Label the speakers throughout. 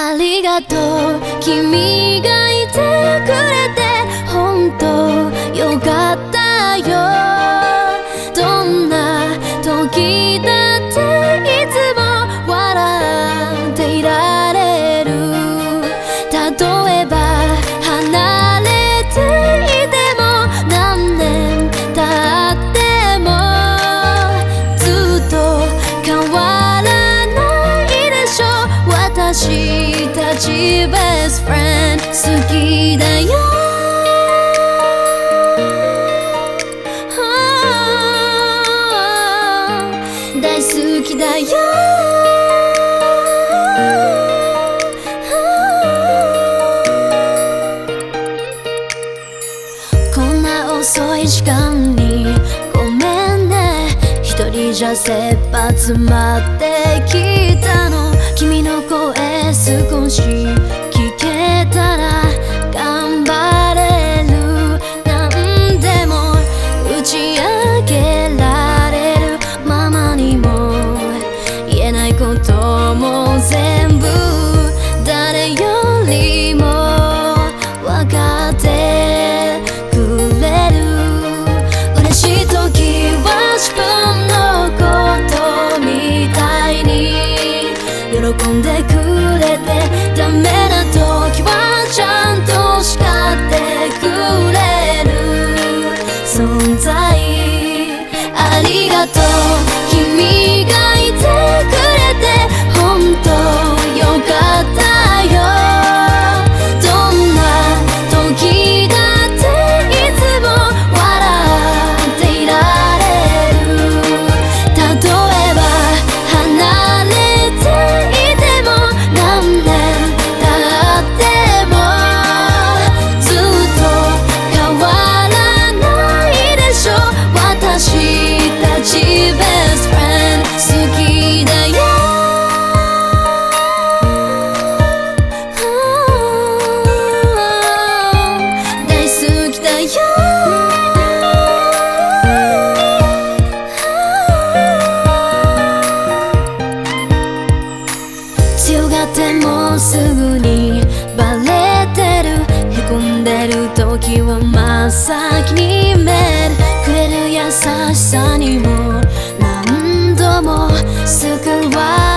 Speaker 1: ありがとう。君がいてくれて本当よかったよ。どんな時だち best 好きだよ大好きだよこんな遅い時間にごめんね。一人じゃ切羽詰まってきたの。君の声少しきたよ。強がってもすぐにバレてる。へこんでる時は真っ先に目くれる優しさにも何度も救われ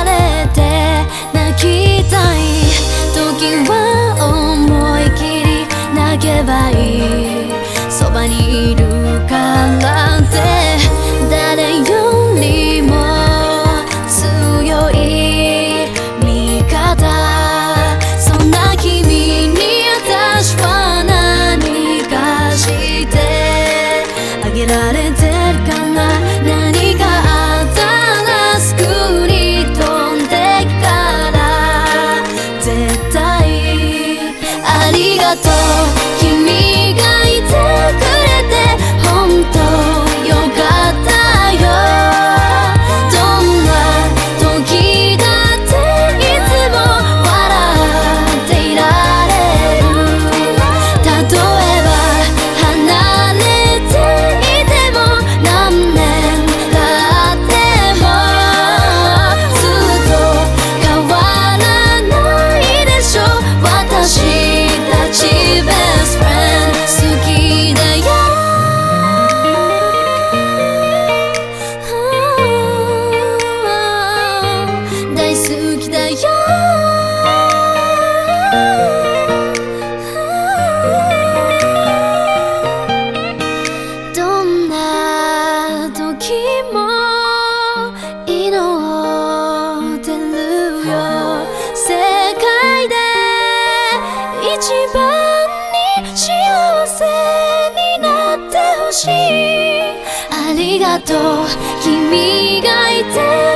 Speaker 1: しい。ありがとう。君がいて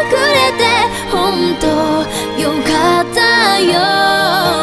Speaker 1: くれて本当よかったよ。